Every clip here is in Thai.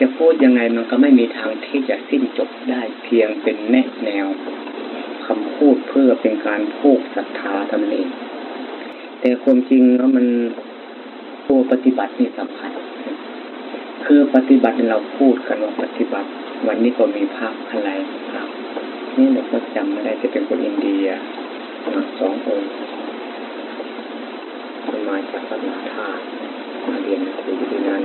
จะพูดยังไงมันก็ไม่มีทางที่จะสิ้นจบได้เพียงเป็นแนแนวคำพูดเพื่อเป็นการพูดศรัทธาทำเองแต่ความจริงแล้วมันตัวปฏิบัตินี่สำคัญ คือปฏิบัติเราพูดกันว่าปฏิบัติ วันนี้ก็มีภาพอะไรครับ นี่เราก็จำไม่ได้จะเป็นคนอินเดียสององค์มาจากวัดนาธามาเรียนหนังสือที่นั่น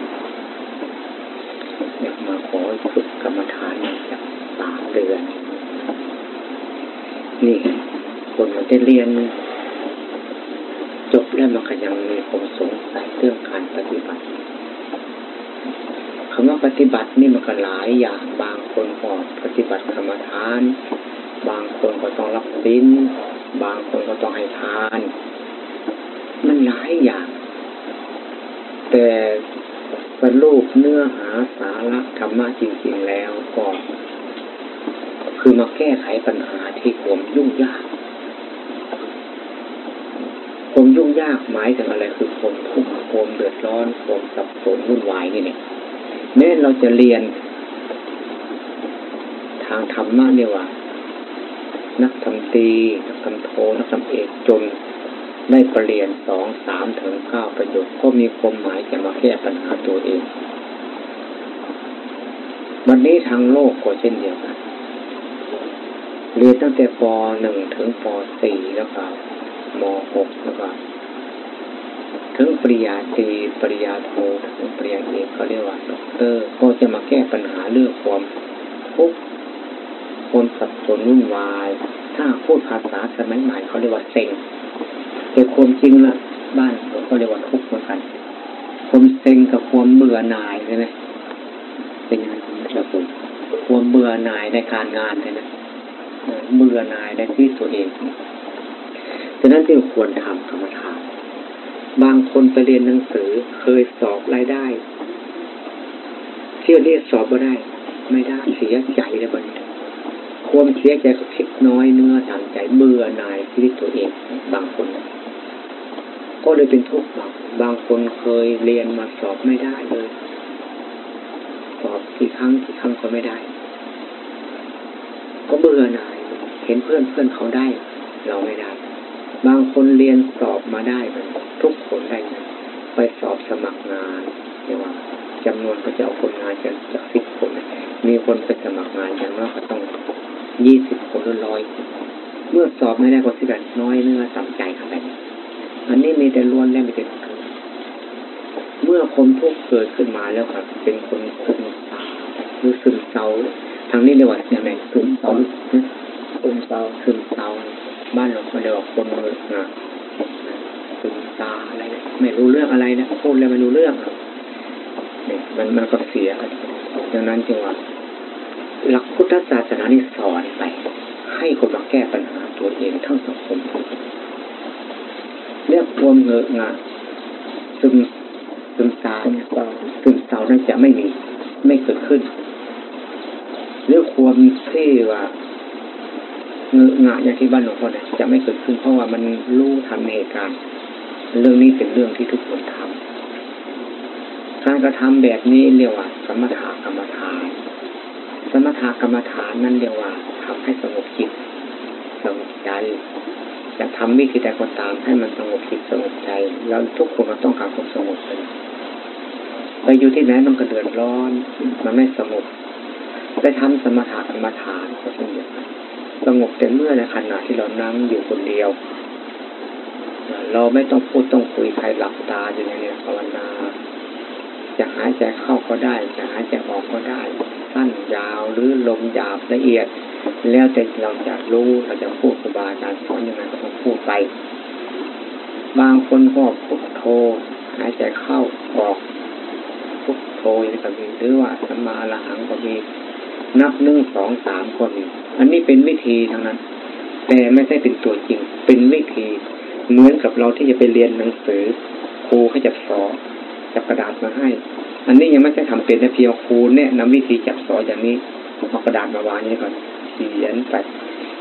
อยากมาขอฝึกกรรมฐานจากสามเดือน นี่ คนมันได้เรียน จบแล้วมันก็ยังมีความสงสัยเรื่องการปฏิบัติคำว่าปฏิบัตินี่มันก็หลายอย่างบางคนก็ปฏิบัติกรรมฐาน บางคนก็ต้องรับสินบางคนก็ต้องให้ทาน มันหลายอย่าง แต่ บรรลุเนื้อหาสาระธรรมะจริงๆแล้วก็คือมาแก้ไขปัญหาที่ความยุ่งยากความยุ่งยากหมายถึงอะไรคือความทุกข์ความเดือดร้อนความสับสนวุ่นวายนี่เนี่ยแม้เราจะเรียน ทางธรรมะเนี่ยว่า นักทำตี นักทำโท นักทำเอกจน ได้ปรริญญาสองสามถึงเก้าประโยคก็มีความหมายจะมาแก้ปัญหาตัวเอง วันนี้ทางโลกก็เช่นเดียวกันเรียนตั้งแต่ปหนึ่งถึงปสี่แล้วก็มหกแล้วก็ถึงปริญญาตรีปริญญาโทถึงปริญญาเอกก็เรียกว่าด็อกเตอร์ก็จะมาแก้ปัญหาเรื่องความทุกข์ความสับสนวุ่นวาย ถ้าพูดภาษาสมัยใหม่เขาเรียกว่าเซ็ง แต่ความจริงละบ้านเขาเรียกว่าทุกข์เหมือนกันความเซ็งกับความเบื่อหน่ายใช่ไหมเป็นงานระบุความเบื่อหน่ายในการงานใช่ไหมเบื่อหน่ายในที่ตัวเองฉะนั้นจึงควรทำกรรมฐานบางคนไปเรียนหนังสือเคยสอบรายได้เที่ยวเรียกสอบมาได้ ไม่ได้เสียใจเลยบันความเสียใจก็คิดน้อยเนื้อต่างใจเบื่อหน่ายชีวิตตัวเอง บางคน ก็เลยเป็นทุกข์บางคนเคยเรียนมาสอบไม่ได้เลย สอบกี่ครั้งกี่ครั้งก็ไม่ได้ ก็เบื่อหน่ายเห็นเพื่อนเพื่อนเขาได้ เราไม่ได้ บางคนเรียนสอบมาได้ ทุกคนได้ไปสอบสมัครงานเนี่ยว่าจำนวนก็จะเอาคนงานจะจากสิบคน มีคนไปสมัครงานอย่างน้อยก็ต้องยี่สิบคนหรือร้อยเมื่อสอบไม่ได้ก็สิบน้อยเนื้อต่ำใจเข้าไป อันนี้มีแต่ล้วนและมีแต่เมื่อคนทุกข์เกิดขึ้นมาแล้วครับ เป็นคนคุมตาหรือซึมเศร้าทางนี้เรียกว่าอย่างไรซึมเศร้าซึมเศร้าซึมเศร้าบ้านเราเขาเรียกว่าคนมือนะซึมตาอะไรไม่รู้เรื่องอะไรนะพูดแล้วไม่รู้เรื่องเนี่ยมันมันก็เสียดังนั้นจึงว่าหลักพุทธศาสนานี่สอนไป ให้คนมาแก้ปัญหาตัวเองทั้งสังคม เรียกความเงอะงะซึมซึมตาวซึมเศร้านั้นจะไม่มี ไม่เกิดขึ้นเรื่องความที่ว่าเงอะงะอย่างที่บ้านหลวงพ่อเนี่ยจะไม่เกิดขึ้น เพราะว่ามันรู้ทันเหตุการณ์เรื่องนี้เป็นเรื่องที่ทุกคนทำการกระทำแบบนี้เรียกว่า สมถะกรรมฐาน สมถะกรรมฐานนั่นเรียกว่าทำให้สงบจิตสงบใจ จะทำวิธีใดก็ตามให้มันสงบจิตสงบใจ แล้วทุกคนก็ต้องการความสงบเลยไปอยู่ที่ไหนมันก็เดือดร้อน มันไม่สงบไปทำสมถะกรรมฐานก็เช่นเดียวกันสงบแต่เมื่อในขณะที่เรานั่งอยู่คนเดียว เราไม่ต้องพูดต้องคุยใครหลับตาอยู่ในเนี่ยภาวนาจะหายใจเข้าก็ได้ จะหายใจออกก็ได้สั้นยาวหรือลมหยาบละเอียด แล้วแต่เราจะรู้เราจะพูดครูบาอาจารย์สอนยังไงก็ต้องพูดไป บางคนก็พุทโธหายใจเข้าออกพุทโธอย่างนี้ก็มีหรือว่าสัมมาอรหังก็มีนับหนึ่งสองสามก็มีอันนี้เป็นวิธีทั้งนั้น แต่ไม่ใช่เป็นตัวจริง เป็นวิธีเหมือนกับเราที่จะไปเรียนหนังสือ ครูเขาจะสอจับกระดาษมาให้ อันนี้ยังไม่ใช่ทำเป็นนะเพียงครูแนะนำวิธีจับสออย่างนี้เอากระดาษมาวางนี้ก่อน เขียนไป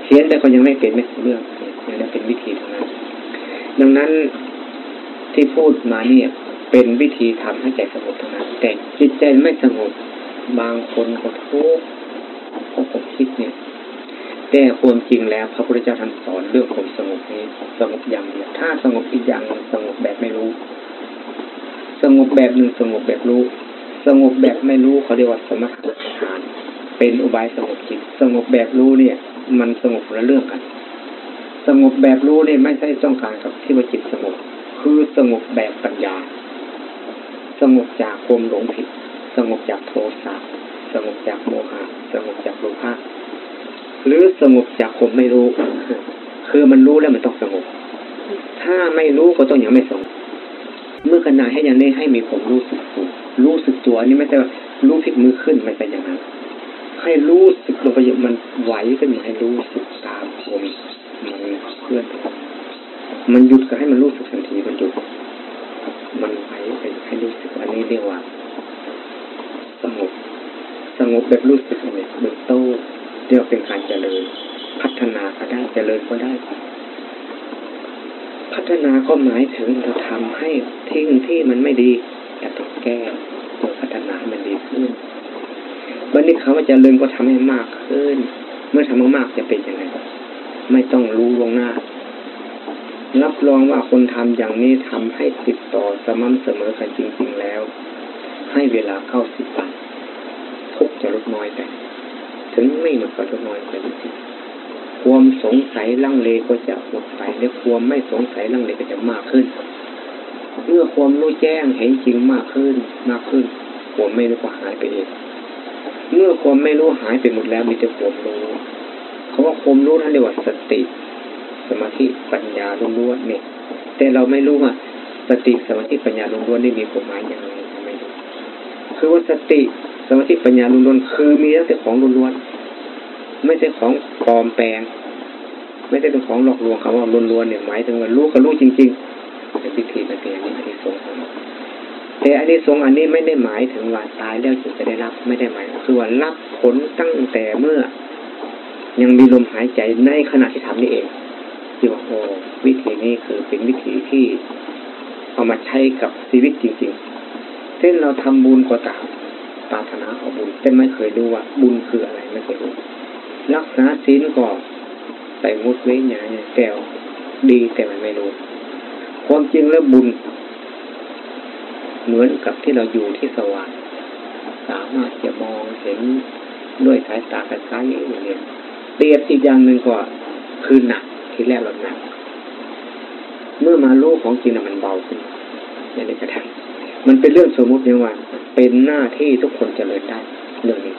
เขียนแต่ก็ยังไม่เป็นไม่เรื่องยังไม่เป็นวิธีทางนั้นดังนั้นที่พูดมาเนี่ย เป็นวิธีทำให้ใจสงบเท่านั้นแต่จิตใจไม่สงบบางคนก็ทุกข์เพราะผมคิดเนี่ย แต่ความจริงแล้วพระพุทธเจ้าท่านสอนเรื่องความสงบนี้สงบอย่างเดียวถ้าสงบอีกอย่างหนึ่งสงบแบบไม่รู้ สงบแบบหนึ่งสงบแบบรู้ สงบแบบไม่รู้เขาเรียกว่าสมถะฌาน เป็นอุบายสงบจิต สงบแบบรู้เนี่ย มันสงบคนละเรื่องกัน สงบแบบรู้เนี่ยไม่ใช่ต้องการกับที่ว่าจิตสงบ คือสงบแบบปัญญา สงบจากความหลงผิด สงบจากโทสะสงบจากโมหะสงบจากโลภะหรือสงบจากความไม่รู้ คือมันรู้แล้วมันต้องสงบ ถ้าไม่รู้ก็ต้องยังไม่สงบเมื่อขณะให้ย่างนี้ให้มีผมรู้สึกตัวรู้สึกตัวนนี้ไม่ใช่ว่ารู้พลิกมือขึ้นไม่ใช่อย่างนั้น ให้รู้สึกลงไปมันไหวขึ้นมาให้รู้สึกตามผมมือเคลื่อนมันหยุดก็ให้มันรู้สึกทันทีมันหยุดมันไหวไปให้รู้สึกอันนี้เรียกว่าสงบสงบแบบรู้สึกเนี่ยเบื้องต้นเรียกว่าเป็นการเจริญ พัฒนาก็ได้เจริญก็ได้พัฒนาก็หมายถึงเราทำให้ทิ้งที่มันไม่ดีแต่ต้องแก้เพื่อพัฒนาให้มันดีขึ้น วันนี้คำว่าเจริญก็ทำให้มากขึ้น เมื่อทำมากๆจะเป็นยังไงไม่ต้องรู้ลวงหน้า รับรองว่าคนทำอย่างนี้ทำให้ติดต่อสม่ำเสมอกันจริงๆแล้ว ให้เวลาเข้าสิบวันทุกจะลดน้อยไปถึงไม่หมดก็ลดน้อยไปจริงๆความสงสัยลังเลก็จะหมดไปและความไม่สงสัยลังเลก็จะมากขึ้น เมื่อความรู้แจ้งเห็นจริงมากขึ้นมากขึ้น ความไม่รู้ก็หายไปเอง เมื่อความไม่รู้หายไปหมดแล้วมีแต่ความรู้เขาว่าความรู้ท่านเรียกว่าสติ สมาธิปัญญาล้วนๆเนี่ย แต่เราไม่รู้ว่าสติสมาธิปัญญาล้วนๆนี่มีความหมายอย่างไรไม่รู้คือว่าสติสมาธิปัญญาล้วนๆคือมีแต่ของล้วนๆไม่ใช่ของปลอมแปลง ไม่ได้เป็นของหลอกลวงคำว่าล้วนๆเนี่ยหมายถึงว่ารู้ก็รู้จริงๆเป็นพิธีเป็นเพียงนี้อันนี้สงส์ แต่อันนี้สงอันนี้ไม่ได้หมายถึงว่าตายแล้วจึงจะได้รับไม่ได้หมายคือว่ารับผลตั้งแต่เมื่อ ยังมีลมหายใจในขณะที่ทำนี่เองที่ว่าโอ้วิธีนี้คือเป็นวิธีที่เอามาใช้กับชีวิตจริงๆเช่นเราทำบุญก็ตามปรารถนาเอาบุญแต่ไม่เคยรู้ว่าบุญคืออะไรไม่เคยรู้รักษาศีลก็ไปงดเว้นยาเนี่ยแต่ดีแต่มันไม่รู้ความจริงแล้วบุญ เหมือนกับที่เราอยู่ที่สว่างสามารถจะมองเห็นด้วยสายตากระซ้ายอย่างเงี้ยเปรียบอีกอย่างหนึ่งก็คือหนักที่แรกเราหนัก เมื่อมารู้ของจริงมันเบาขึ้นอย่างนี้ก็ได้มันเป็นเรื่องสมมุติเนี่ยว่า เป็นหน้าที่ทุกคนจะเลยได้เรื่องนี้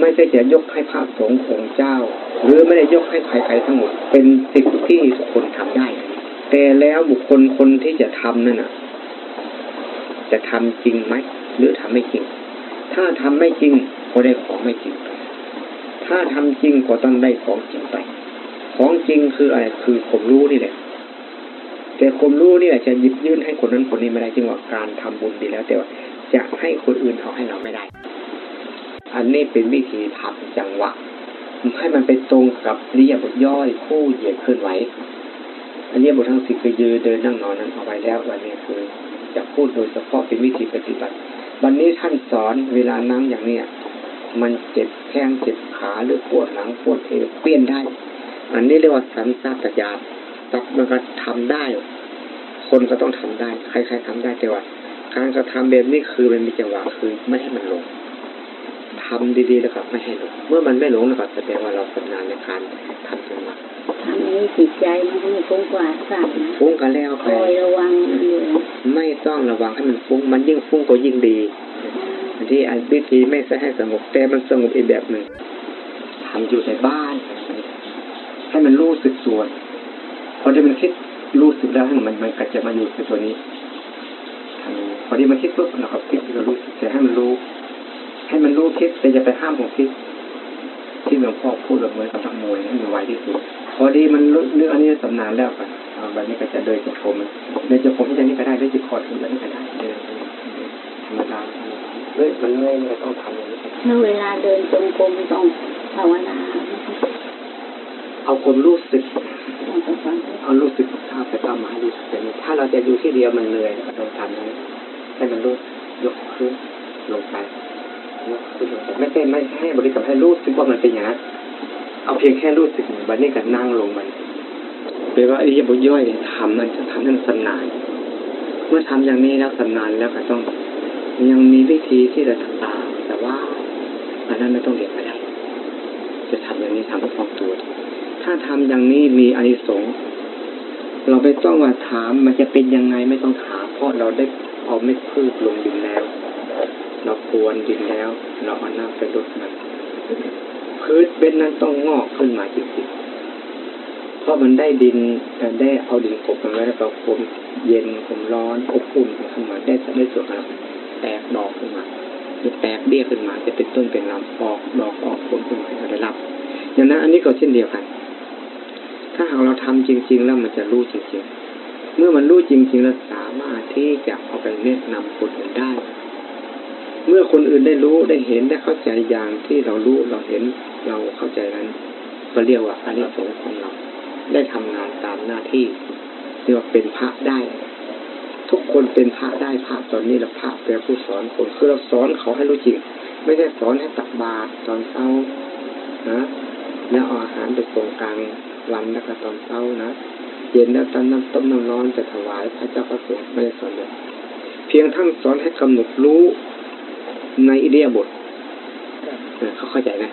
ไม่ใช่จะยกให้พระสงฆ์องค์เจ้า หรือไม่ได้ยกให้ใครๆทั้งหมด เป็นสิ่งที่ทุกคนทำได้ แต่แล้วบุคคลคนที่จะทำนั่นน่ะ จะทำจริงไหมหรือทำไม่จริง ถ้าทำไม่จริงก็ได้ของไม่จริง ถ้าทำจริงก็ต้องได้ของจริงไป ของจริงคืออะไรคือผมรู้นี่แหละแต่ผมรู้นี่แหละจะหยิบยื่นให้คนนั้นคนนี้ไม่ได้จริงว่าการทำบุญดีแล้ว แต่ว่าจะให้คนอื่นเอาให้เราไม่ได้ อันนี้เป็นวิธีทำจังหวะให้มันไปตรงกับเรียบย่อยคู่เหยียดเคลื่อนไหวอันนี้บททั้งสิบคือยืนเดินนั่งนอนนั้นเอาไว้แล้ววันนี้คือ จะพูดโดยเฉพาะเป็นวิธีปฏิบัติ วันนี้ท่านสอนเวลานั่งอย่างเนี้ยมันเจ็บแข้งเจ็บขาหรือปวดหลังปวดเอวเปลี่ยนได้ อันนี้เรียกว่าสัมสัตยาตับมันก็ทำได้ คนก็ต้องทำได้ ใครๆทำได้แต่ว่า การกระทำแบบนี้คือมันมีจังหวะคือไม่ให้มันลง ทำดีๆแล้วก็ไม่ให้หลง เมื่อมันไม่หลงแล้วก็แสดงว่าเราชำนาญในการทำจังหวะทำให้จิตใจมันไม่ฟุ้งกวาดสัตว์นะฟุ้งกันแล้วคไปอยระวังมันอยู่ไม่ต้องระวังให้มันฟุ้ง มันยิ่งฟุ้งก็ยิ่งดีอันที่อันวิธีไม่ใช่ให้สงบแต่มันสงบอีกแบบหนึ่งทำอยู่ในบ้าน ให้มันรู้สึกตัวพอที่มันคิดรู้สึกแล้วมันมันก็จะมาอยู่ในตัวนี้ทำพอที่มันคิดปุ๊บเราก็คิดเรารู้สึกแต่ให้มันรู้ ให้มันรู้คิดแต่อย่าไปห้ามของคิด ที่หลวงพ่อพูดแบบเหมือนกับนักมวยให้มันไวที่สุดพอดีมันรู้เรื่องอันนี้สำนานแล้วกันอ่าวันนี้ก็จะเดินจงกรมเดินจงกรมที่จะนี่ก็ได้เดินจิตคอร์ดที่จะนี่ก็ได้เดินธรรมดาเฮ้ยมันเมื่อยมันก็ต้องทำอย่างนี้เมื่อเวลาเดินจงกรมต้องภาวนาเอาความรู้สึกต้องไปฟังเอารู้สึกกับข้าวไปข้าวมาให้รู้สึกอย่างนี้ถ้าเราจะอยู่ที่เดียวมันเหนื่อยก็ต้องทำอย่างนี้ให้มันรู้ยกขึ้นลงไป ไม่ใช่ไม่ให้บริกรรมให้รู้สึกว่ามันเป็นอย่างนั้นเอาเพียงแค่รู้สึกบันนี้กันนั่งลงมันแปลว่าอริยบทย่อยเนี่ยทำมันจะทำให้มันสำนานเมื่อทำอย่างนี้แล้วสำนานแล้วก็ต้อง ยังมีวิธีที่จะตามแต่ว่าอันนั้นไม่ต้องเรียนก็ได้จะทำอย่างนี้ทำเพื่อความตัว ถ้าทำอย่างนี้มีอานิสงส์เราไม่ต้องว่าถามมันจะเป็นยังไงไม่ต้องถามเพราะเราได้เอาเม็ดพืชลงดินแล้ว เรากวนดินแล้ว เราเอาน้ำไปรดมันพืชเบ็ดนั้นต้องงอกขึ้นมาจริงๆเพราะมันได้ดินได้เอาดินกบมันไว้แล้วก็ความเย็นความร้อนอบอุ่นขึ้นมาได้ได้ส่วนอะไรแตกดอกขึ้นมาจะแตกเบี้ยขึ้นมา จะเป็นต้นเป็นลำออกดอกออกผลขึ้นมาได้รับอย่างนั้นอันนี้ก็เช่นเดียวกัน ถ้าหากเราทำจริง ๆ แล้วมันจะรู้จริง ๆ เมื่อมันรู้จริง ๆ แล้วสามารถที่จะเอาไปแนะนำคนอื่นได้ เมื่อคนอื่นได้รู้ได้เห็นได้เข้าใจอย่างที่เรารู้เราเห็นเราเข้าใจนั้นก็เรียกว่าอานิสงส์ของเรา ได้ทำงานตามหน้าที่เรียกว่าเป็นพระได้ ทุกคนเป็นพระได้พระตอนนี้เราพระเป็นผู้สอนคนคือเราสอนเขาให้รู้จริง ไม่ได้สอนให้ตักบาตรตอนเช้านะแล้วเอาอาหารไปส่งกลางวันแล้วก็ตอนเช้านะเย็นแล้วตอนน้ำต้มน้ำร้อนจะถวายพระเจ้าพระสงฆ์ไม่ได้สอนเลยเพียงท่านสอนให้กำหนดรู้ ในอิเดียบทเออเขาเข้าใจนะ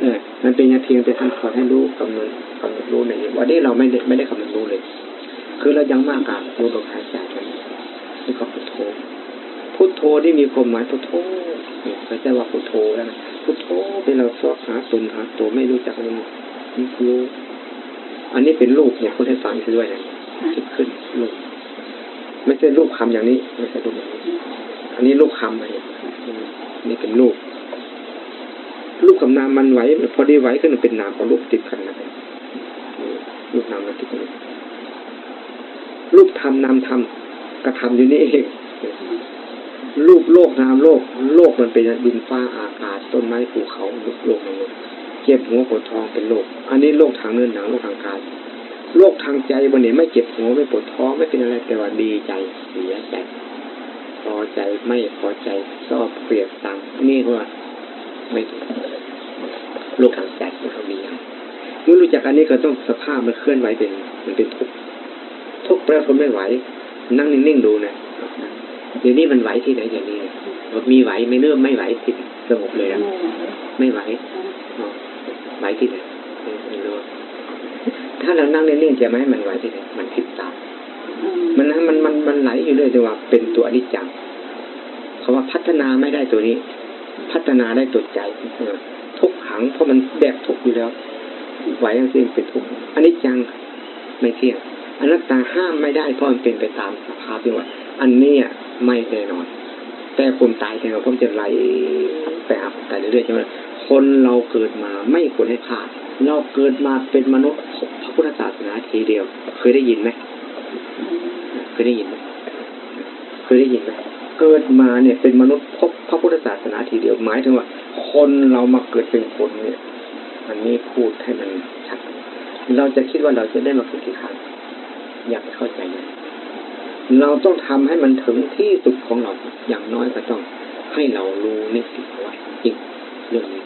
เออมันเป็นเพียงแต่ท่านสอนให้รู้กำหนดกำหนดรู้ในวันนี้เราไม่ได้ไม่ได้กำหนดรู้เลย คือเรายังมากการรู้ลมหายใจกันนี่ก็พุทโธพุทโธที่มีความหมายพุทโธเนี่ยไม่ใช่ว่าพุทโธแล้วนะพุทโธที่เราชอบหาตนหาตัวไม่รู้จักอะไรนี่คืออันนี้เป็นรูปเนี่ยพูดให้ฟังด้วยนะคิดขึ้นรูปไม่ใช่รูปคำอย่างนี้ ไม่ใช่รูปอย่างนี้ อันนี้รูปคำอะไร นี่เป็นรูปรูปกับนามมันไหวพอดีไหวขึ้นเป็นนามของรูปติดกันนะรูปนามมันติดกันรูปธรรมนามธรรมกระทำอยู่นี่เองรูปโลกนามโลก โลกมันเป็นดินฟ้าอากาศต้นไม้ภูเขาโลกโลกมันเจ็บหัวปวดท้องเป็นโลก อันนี้โลกทางเนื้อหนังโลกทางกายโลกทางใจวันนี้ไม่เจ็บหัวไม่ปวดท้องไม่เป็นอะไรแต่ว่าดีใจเสียใจ อใจไม่พอใจชอบเกลียดตังนี่ว่าไม่ถูกโลกทางใจมันเขามีอย่างเมื่อรู้จักอันนี้ก็ต้องสภาพมันเคลื่อนไหวเป็นมันเป็นทุกข์ทุกข์แล้วทนไม่ไหว นั่งนิ่งๆดูนะเดี๋ยวนี้มันไหวที่ไหนเดี๋ยวนี้มีไหวไม่เริ่มไม่ไหวที่สงบเลยอะไม่ไหวไหวที่ไหนไม่รู้ถ้าเรานั่งนิ่งๆจะไม่ให้มันไหวที่ไหนมันผิด มันนะมันมันมันไหลอยู่เรื่อยแต่ว่าเป็นตัวอนิจจังเขาว่าพัฒนาไม่ได้ตัวนี้ พัฒนาได้ตัวใจทุกขังเพราะมันแบกทุกอยู่แล้วไหวทั้งสิ้นเป็นทุกอันนี้จังไม่เที่ยงอนัตตาห้ามไม่ได้เพราะมันเป็นไปตามสภาพที่ว่าอันนี้ไม่แน่นอน แต่คนตายแต่เราพ้มจะไหลไปหาตายเรื่อยๆใช่ไหมคนเราเกิดมาไม่ควรให้พลาดเราเกิดมาเป็นมนุษย์พระพุทธศาสนาทีเดียว เคยได้ยินไหม ยได้ยินไหมเคยได้ยินไหมเกิดมาเนี่ยเป็นมนุษย์พบพระพุทธศาสนาทีเดียวหมายถึงว่า คนเรามาเกิดเป็นคนเนี่ยอันนี้พูดให้มันชัด เราจะคิดว่าเราจะได้มาเกิดกี่ครั้งอยากเข้าใจนะเราต้องทำให้มันถึงที่สุดของเรา อย่างน้อยก็ต้องให้เรารู้นิสิตภาวะจริงเรื่องนี้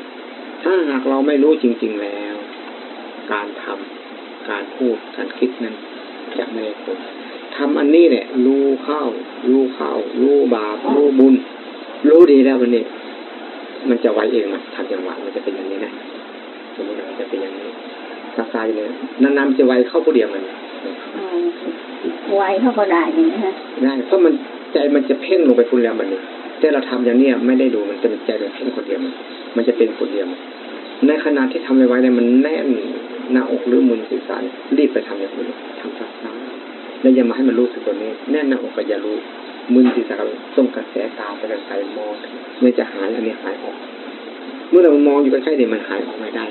ถ้าหากเราไม่รู้จริง ๆแล้ว การทำการพูด การคิดนั้นจะไม่ได้ผล ทำอันนี้เนี่ยรู้เข้า รู้เข้า รู้บาป รู้บุญ รู้ดีแล้ววันนี้ มันจะไวเองมันทำอย่างหวะมันจะเป็นอย่างนี้นะสมมติมันจะเป็นอย่างนี้ซาซาอยู่เลยนานๆจะไวเข้าผู้เดียวมันไวเขาก็ได้อย่างนี้ฮะได้เพราะมันใจมันจะเพ่งลงไปคุณแล้วมันนี่แต่เราทำอย่างเนี้ยไม่ได้ดูมันจะเป็นใจเราเพ่งคนเดียวมันมันจะเป็นคนเดียวมันในขณะที่ทำไว้เนี่ยมันแน่นหน้าอกหรือมือศีรษะรีบไปทำอย่างอื่นทำช้าๆ แล้วย่ามาให้มันรู้สึกตัวนี้ แน่นหน้าอกก็อย่ารู้มือศีรษะต้องกระแสตาไปไกลๆมองเมื่อจะหายอันนี้หายออก เมื่อเรามองอยู่ใกล้ๆเนี่ยมันหายออกไม่ได้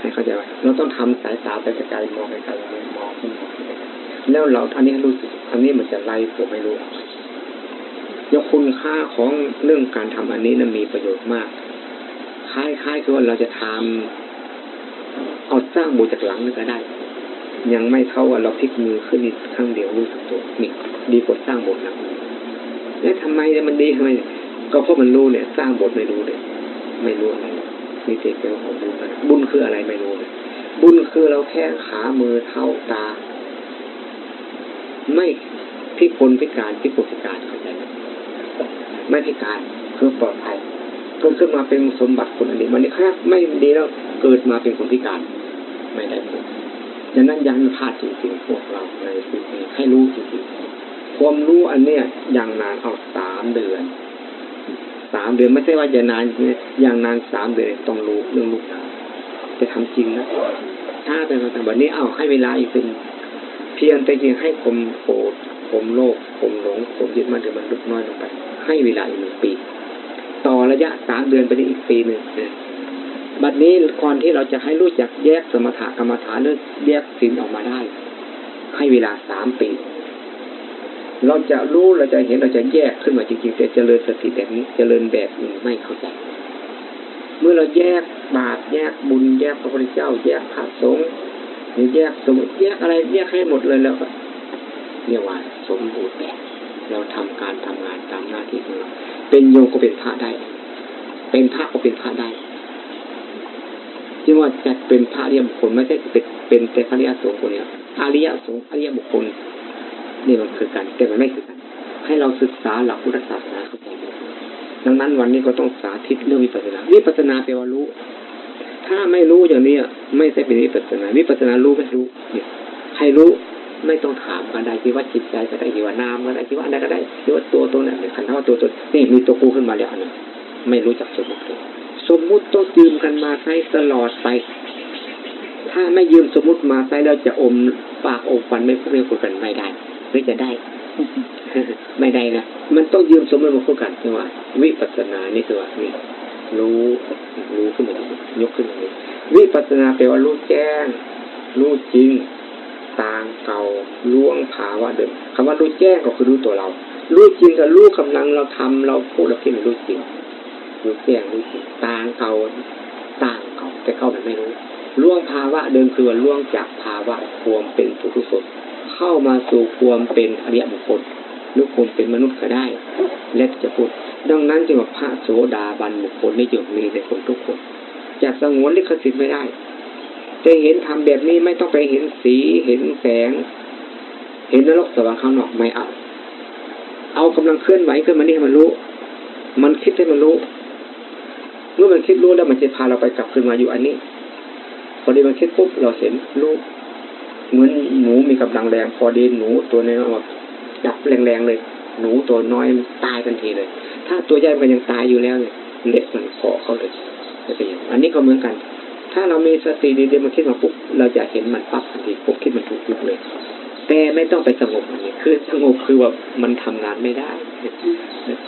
ให้เข้าใจว่าเราต้องทำสายตาไปไกลๆมองไกลๆมองขึ้นมองแล้วเราอันนี้รู้สึกอันนี้มันจะไล่ผมไม่รู้ยกคุณค่าของเรื่องการทำอันนี้นะมีประโยชน์มากคล้ายๆคือว่าเราจะทำเอาสร้างบูจากหลังนั่ก็ได้ ยังไม่เท่าว่าเราพลิกมือขึ้นนิดข้างเดียวรู้สึกตัวนี่ดีกว่าสร้างบทหลังแล้วทำไมมันดีทำไมก็เพราะมันรู้เนี่ย สร้างบทไม่รู้เลยไม่รู้อะไรนี่เด็กเป็นของบุญนะบุญคืออะไรไม่รู้เลยบุญคือเราแค่ขามือเท้าตา ไม่พิกลพิการพิกลพิการเข้าใจไหมไม่พิการคือปลอดภัยกิดขึ้นมาเป็นสมบัติคนอันนี้มันนี่ครับไม่ดีแล้วเกิดมาเป็นคนพิการ ไม่ได้ผล ดังนั้นยังพลาดจริงๆพวกเราในชีวิตนี้ให้รู้จริงๆความรู้อันเนี้ยอย่างนานเอาสามเดือนสามเดือนไม่ใช่ว่าจะนานอย่างนานสามเดือนต้องรู้เรื่องลูกหลานจะทำจริงนะถ้าเป็นมาทำแบบนี้เอาให้เวลาอีกเป็นเพียงแต่เพียงให้ผมโกรธผมโลภผมหลงผมยึดมันเดี๋ยวมันลดน้อยลงไป ให้เวลาอีกหนึ่งปี ต่อระยะสามเดือนไปได้อีกปีหนึ่งนะ บัดนี้ก่อนที่เราจะให้รู้จักแยกสมถะกรรมฐานหรือแยกศีลออกมาได้ ให้เวลาสามปี เราจะรู้เราจะเห็นเราจะแยกขึ้นมาจริงๆแต่เจริญสติแบบนี้เจริญแบบอื่นไม่เข้าใจ เมื่อเราแยกบาปแยกบุญแยกพระพุทธเจ้า แยกพระสงฆ์หรือแยกสมุแยกอะไรแยกให้หมดเลยแล้วเรียกว่าสมบูรณ์แบบเราทำการทำงานตามหน้าที่ของเราเป็นโยมก็เป็นพระได้ เป็นพระก็เป็นพระได้ จึงว่าจะเป็นพระอริยบุคคลไม่ใช่เป็นเป็นแต่พระอริยสงฆ์คนเดียวอริยสงฆ์อริยบุคคลนี่มันคือกันแต่มันไม่คือกัน ให้เราศึกษาหลักพุทธศาสนาเข้าใจดังนั้นวันนี้ก็ต้องสาธิตเรื่องวิปัสสนา วิปัสสนาแปลว่ารู้ ถ้าไม่รู้อย่างนี้ไม่ใช่เป็นวิปัสสนา วิปัสสนารู้ไม่รู้เนี่ยให้รู้ไม่ต้องถามกันได้ที่ว่าจิตใจก็ได้ที่ว่านามก็ได้ที่ว่าอะไรก็ได้ที่ว่าตัวตนเนี่ยขันธ์ว่าตัวตนนี่มีตัวกูขึ้นมาแล้วอันนี้ไม่รู้จักสมมติ สมมุติต้องยืมกันมาใช้ตลอดไป ถ้าไม่ยืมสมมุติมาใช้แล้วจะอมปากอมฟันไม่ไม่คุยกันไม่ได้หรือจะได้ ไม่ได้นะมันต้องยืมสมมติมาคุยกันใช่ไหมวิปัสสนานี่คือว่านี่รู้รู้ขึ้นมายกขึ้นมาวิปัสสนาแปลว่ารู้แจ้ง รู้จริงต่างเก่าล่วงภาวะเดิมคำว่ารู้แจ้งก็คือรู้ตัวเรา รู้จริงกับรู้กำลังเราทำเราพูดเราคิดเรารู้จริง รู้แจ้งรู้จริงต่างเก่าต่างเก่าแต่เก่ามันไม่รู้ล่วงภาวะเดิมคือว่าล่วงจากภาวะความเป็นปุถุชนเข้ามาสู่ความเป็นอริยบุคคลหรือความเป็นมนุษย์ก็ได้และจะพูดดังนั้นจึงว่าพระโสดาบันบุคคลนี่จึงมีในคนทุกคนจะสงวนลิขสิทธิ์ไม่ได้จะเห็นทำแบบนี้ไม่ต้องไปเห็นสีเห็นแสง เห็นนรกสว่างข้างนอกไม่เอา เอากำลังเคลื่อนไหวขึ้นมานี่ให้มันรู้ มันคิดให้มันรู้ เมื่อมันคิดรู้แล้วมันจะพาเราไปกลับขึ้นมาอยู่อันนี้ พอดีมันคิดปุ๊บเราเห็นรู้เหมือนหนูมีกำลังแรง พอดีหนูตัวนี้ออกจับแรงๆเลย หนูตัวน้อยตายทันทีเลย ถ้าตัวใหญ่มันยังตายอยู่แล้วเนี่ยเล็บมันเกาะเขาเลยจะเป็นอย่างอันนี้ก็เหมือนกัน ถ้าเรามีสติดีๆมันคิดมาปุ๊บเราจะเห็นมันปั๊บทันทีปุ๊บคิดมันถูกยุกเลยแต่ไม่ต้องไปสงบมันนี่คือสงบคือว่ามันทำงานไม่ได้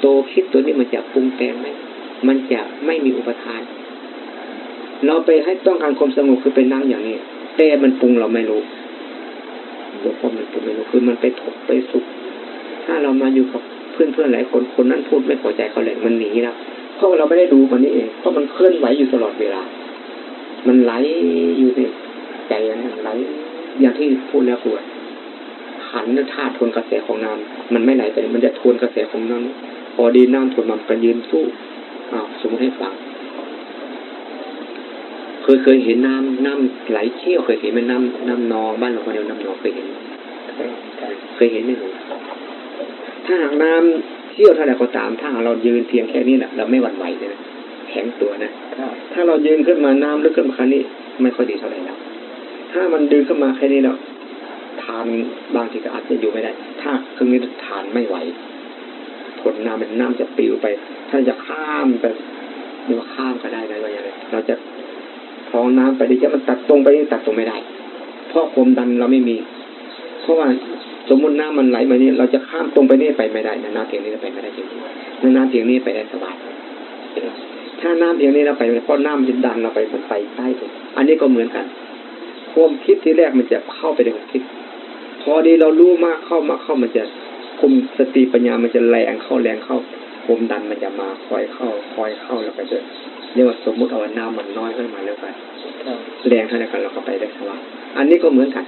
โตคิดตัวนี้มันจะปรุงแต่งไหม มันจะไม่มีอุปทาน เราไปให้ต้องการความสงบคือไปนั่งอย่างนี้ แต่มันปรุงเราไม่รู้ตัวความมันปรุงไม่รู้คือมันไปถกไปสุข ถ้าเรามาอยู่กับเพื่อนๆหลายคนคนนั้นพูดไม่พอใจเขาเลยมันหนีแล้วเพราะเราไม่ได้ดูมันนี่เองเพราะมันเคลื่อนไหวอยู่ตลอดเวลา มันไหลอยู่ในใจนั้นไหลอย่างที่พูดแล้วปวดขันธาตุทวนกระแสของน้ำมันไม่ไหลไปมันจะทวนกระแสของน้ำพอดีน้ำทวนมันไปยืนสู้ อ้าวสมมติให้ฟังเคยเคยเห็นน้ำน้ำไหลเชี่ยวเคยเห็นไหมน้ำน้ำนองบ้านเราคนเดียวน้ำนองเคยเห็นเคยเห็นไหมหนูถ้าหากน้ำเชี่ยวเท่าไหร่ก็ตาม ถ้าเรายืนเพียงแค่นี้แหละเราไม่หวั่นไหวเลยนะแข็งตัวนะถ้าเรายืนขึ้นมาน้ำลึกขึ้นมาแค่นี้ไม่ค่อยดีเท่าไหร่แล้วถ้ามันดึงขึ้นมาแค่นี้แล้วทานบางทีก็อาจจะอยู่ไม่ได้ ถ้าเครื่องนี้ทานไม่ไหว ผลน้ำเป็นน้ำจะปลิวไปถ้านจะข้ามไปหรือว่าข้ามก็ได้นะว่าอย่างไรเราจะคลองน้ำไปดิจะมันตัดตรงไปนี่ตัดตรงไม่ได้ เพราะความดันเราไม่มี เพราะว่าสมมติน้ำมันไหลมานี่เราจะข้ามตรงไปนี่ไปไม่ได้นะน้ำเพียงนี้ไปไม่ได้จริงๆน้ำเพียงนี้ไปได้สบายถ้าน้ำเพียงนี้เราไปเพราะน้ำมันจะดันเราไปมันไปใต้ตรงอันนี้ก็เหมือนกันความคิดที่แรกมันจะเข้าไปในความคิด พอดีเรารู้มากเข้ามากเข้ามันจะ คุมสติปัญญามันจะแรงเข้าแรงเข้าความดันมันจะมาคอยเข้าคอยเข้าแล้วไปเจอเรียกว่าสมมุติเอาว่าน้ำมันน้อยขึ้นมาแล้วกันแรงเท่านั้นกันเราก็ไปได้สบายอันนี้ก็เหมือนกัน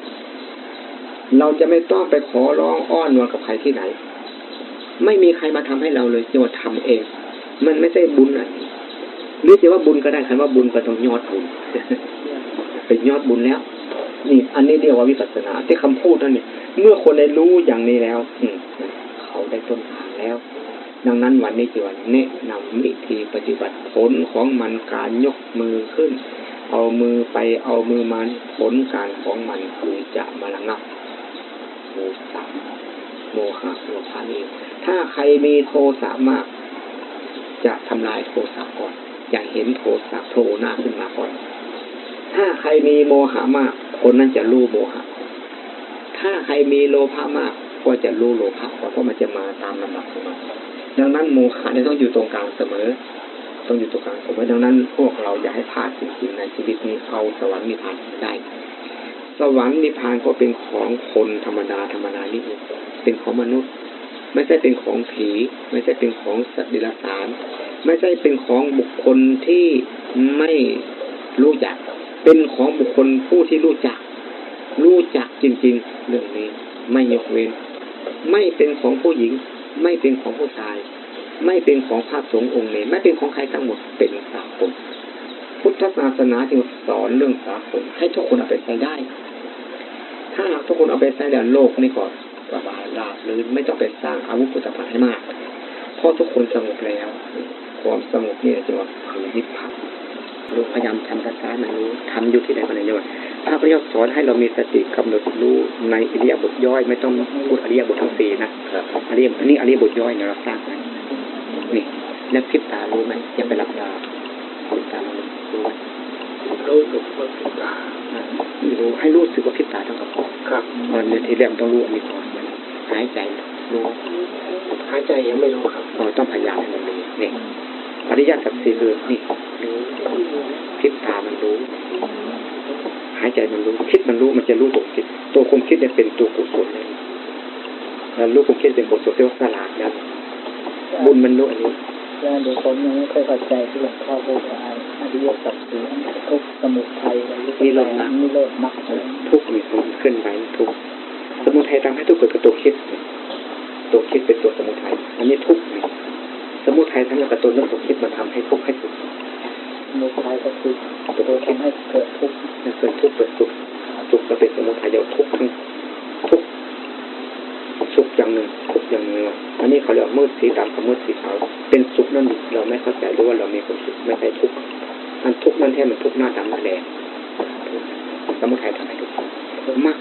เราจะไม่ต้องไปขอร้องอ้อนวอนกับใครที่ไหน ไม่มีใครมาทำให้เราเลยจะว่าทำเอง มันไม่ใช่บุญอะหรือจะว่าบุญก็ได้คันว่าบุญก็ต้องยอดบุญเป็นยอดบุญแล้ว นี่ อันนี้เรียกว่าวิปัสสนาที่คำพูดนั่นนี่เมื่อคนได้รู้อย่างนี้แล้ว อืมเขาได้ต้นทางแล้ว ดังนั้นวันนี้จีวันแนะนำวิธีปฏิบัติผลของมันการยกมือขึ้น เอามือไปเอามือมาผลการของมันคือจะมาระงับโทสะโมหะโลภะนี้ถ้าใครมีโทสะมาก จะทำลายโทสะก่อน อย่าเห็นโทสะโผล่หน้าขึ้นมาก่อน ถ้าใครมีโมหะมาก คนนั้นจะรู้โมหะ ถ้าใครมีโลภะมาก ก็จะรู้โลภะเพราะมันจะมาตามลำดับของมันดังนั้นโมหะเนี่ยต้องอยู่ตรงกลางเสมอ ต้องอยู่ตรงกลางเสมอ ดังนั้นพวกเราอย่าให้พลาดจริงๆในชีวิตนี้เอาสวรรค์นิพพานได้ สวรรค์นิพพานก็เป็นของคนธรรมดาธรรมดานี่เองเป็นของมนุษย์ ไม่ใช่เป็นของผี ไม่ใช่เป็นของสัตว์ดิลสารไม่ใช่เป็นของบุคคลที่ไม่รู้จัก เป็นของบุคคลผู้ที่รู้จัก รู้จักจริง ๆ เรื่องนี้ ไม่ยกเว้น ไม่เป็นของผู้หญิง ไม่เป็นของผู้ชาย ไม่เป็นของพระสงฆ์องค์เนรไม่เป็นของใครทั้งหมดเป็นสากลพุทธศาสนาจึงสอนเรื่องสากลให้ทุกคนเอาไปใช้ได้ ถ้าทุกคนเอาไปใช้แล้วโลกนี่ก็สบายราบรื่นไม่ต้องไปสร้างอาวุธพุทธภัณฑ์ให้มากเพราะทุกคนสงบแล้ว ความสงบนี่จึงว่าคือนิพพาน รู้พยายามทำภาษามันรู้ทำอยู่ที่ไหนก็ไหนยอดพระพุทธเจ้าสอนให้เรามีสติกำหนดรู้ในอริยบทย่อย ไม่ต้องพูดอริยบททั้งสี่นะอริยอันนี้อริยบทย่อยเนี่ยเราสร้างมันนี่แล้วพริบตารู้ไหมอย่าไปหลับตาพริบตารู้ไหมรู้สึกว่าผิดตารู้ให้รู้สึกว่าพริบตาต้องกับพอครับมันในทีแรกต้องรู้อันนี้ก่อนมันหายใจรู้หายใจยังไม่รู้ครับเราต้องพยายามให้มันรู้นี่อริยสัจสี่คือนี่ รู้พริบตามันรู้ หายใจมันรู้ คิดมันรู้มันจะรู้ตัวคิด ตัวคงคิดเนี่ยเป็นตัวกุศลเลยแล้วรู้คงคิดเป็นกุศลเรียกว่าสลาดนะบุญมันรู้อันนี้แล้วเดี๋ยวผมยังไม่ค่อยเข้าใจที่หลวงพ่อพูดว่าอริยสัจสี่ทุกข์สมุทัยอะไรนี่โลดมรรคอะไรทุกข์มีสมขึ้นไปทุกข์สมุทัยทำให้ทุกข์เกิดกับตัวคิด ตัวคิดเป็นตัวสมุทัยอันนี้ทุกข์นี่สมุทัยทำให้กับตัวนึกตัวคิดมาทำให้ทุกข์ให้สุขส มุทัยก็คือตัวทำให้เกิดทุกข์นั่นคือทุกข์เป็นสุกขสุกข์ก็เป็นสมุทัยเดียวทุกข์ทุกข์สุขอย่างหนึ่งทุกข์อย่างหนึ่งอันนี้เขาเรียกมืดสีดำกับมืดสีขาวเป็นสุขนั่นเราไม่เข้าใจหรือว่าเรามีความสุขไม่ใช่ทุกข์อันทุกข์นั่นแท้มันทุกข์หน้าดำหน้าแดงสมุทัยทำให้ทุกข์มาก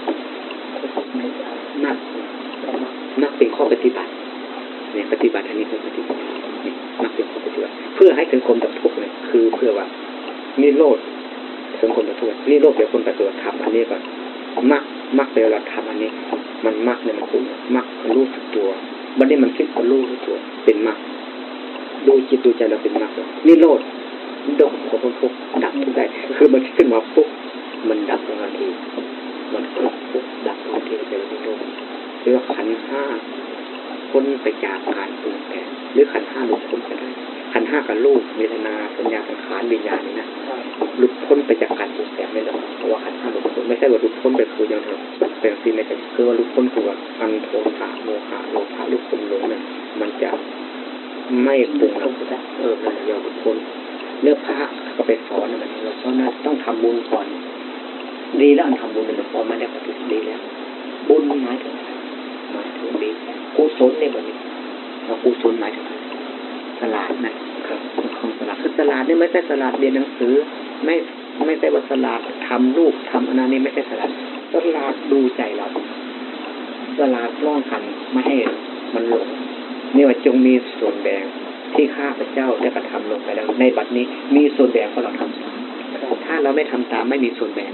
ทุกข์ในใจนักธรรมะนักเป็นข้อปฏิบัติเนี่ยปฏิบัติอันนี้คือปฏิบัติ นี่นักเป็นข้อปฏิบัติเพื่อให้ถึงความดับทุกข์เนี่ยคือเพื่อว่านิโรธถึงความดับทุกข์นิโรธเดี๋ยวคนปฏิบัติธรรมอันนี้ก่อนมักมักเวลาทำอันนี้ มันมักเนี่ยมันคุณมักรู้สึกตัวบัดนี้มันคิดก็รู้รู้ตัว เป็นมักดูจิตดูใจเราเป็นมักนิโรธดกของคนทุกข์ดับทุกข์ได้ คือมันขึ้นมาปุ๊บมันดับทันที มันปุ๊บปุ๊บดับทันทีเป็นนิโรธหรือว่าขันห้า พ้นไปจากการปรุงแต่งหรือขันห้าหลุดพ้นไปได้ขันห้ากับรูปเวทนาสัญญาสังขารวิญญาณนี่นะหลุดพ้นไปจากการปรุงแต่งไม่หรอกเพราะว่าขันห้าหลุดพ้นไม่ใช่ว่าหลุดพ้นไปคืออย่างเดียวแต่สิ่งในใจคือว่าหลุดพ้นคือว่าอันโทสะโมหะโลภะหลุดพ้นลงนั้นมันจะไม่ปรุงแล้วเออมันยอมหลุดพ้นเนื้อพระก็ไปสอนมันเราเพราะนั้นต้องทำบุญก่อน ดีแล้วอันทำบุญมันพอไม่ได้ปฏิบัติดีแล้ว บุญหมายถึง อะไรหมายถึงดีกุศลในแบบนี้เรากุศลหมายถึงอะไรสลาดนะครับคำสลาดคือสลาดนี่ไม่ใช่สลาดเรียนหนังสือ ไม่ไม่ใช่ว่าสลาดทำลูกทำอนนานี้ไม่ใช่สลาดสลาดดูใจเราสลาดป้องกันไม่ให้มันหลงนี่ว่าจงมีส่วนแบ่งที่ข้าพเจ้าได้กระทำลงไปแล้วในบัดนี้มีส่วนแบ่งเพราะเราทำตามถ้าเราไม่ทำตามไม่มีส่วนแบ่ง